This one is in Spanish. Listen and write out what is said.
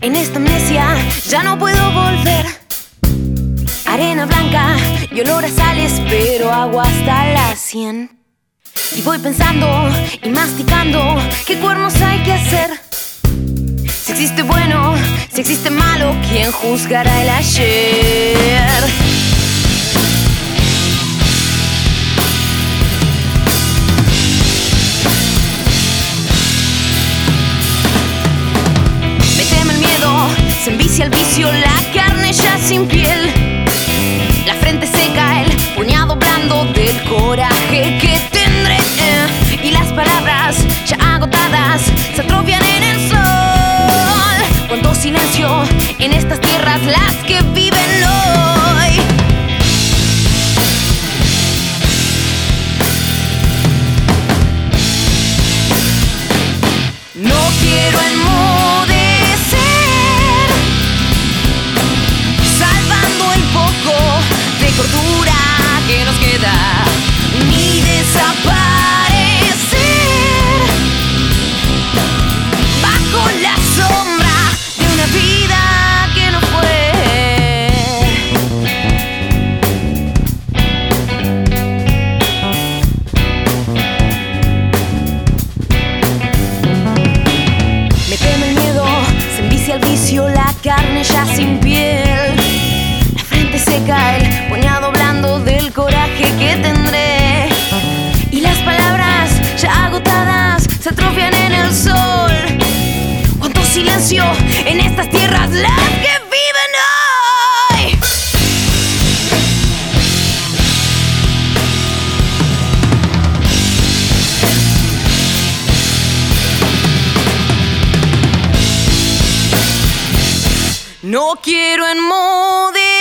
En esta amnesia ya no puedo volver. Arena blanca y olor a sales, pero agua hasta la sien. Y voy pensando y masticando qué cuernos hay que hacer. Si existe bueno, si existe malo, ¿quién juzgará el ayer? El vicio, la carne ya sin piel. La frente seca, el puñado blando del coraje que tendré. Y las palabras ya agotadas se atrofian en el sol. Cuánto silencio en estas tierras, las que viven hoy. En estas tierras, las que viven hoy. No quiero enmudecer.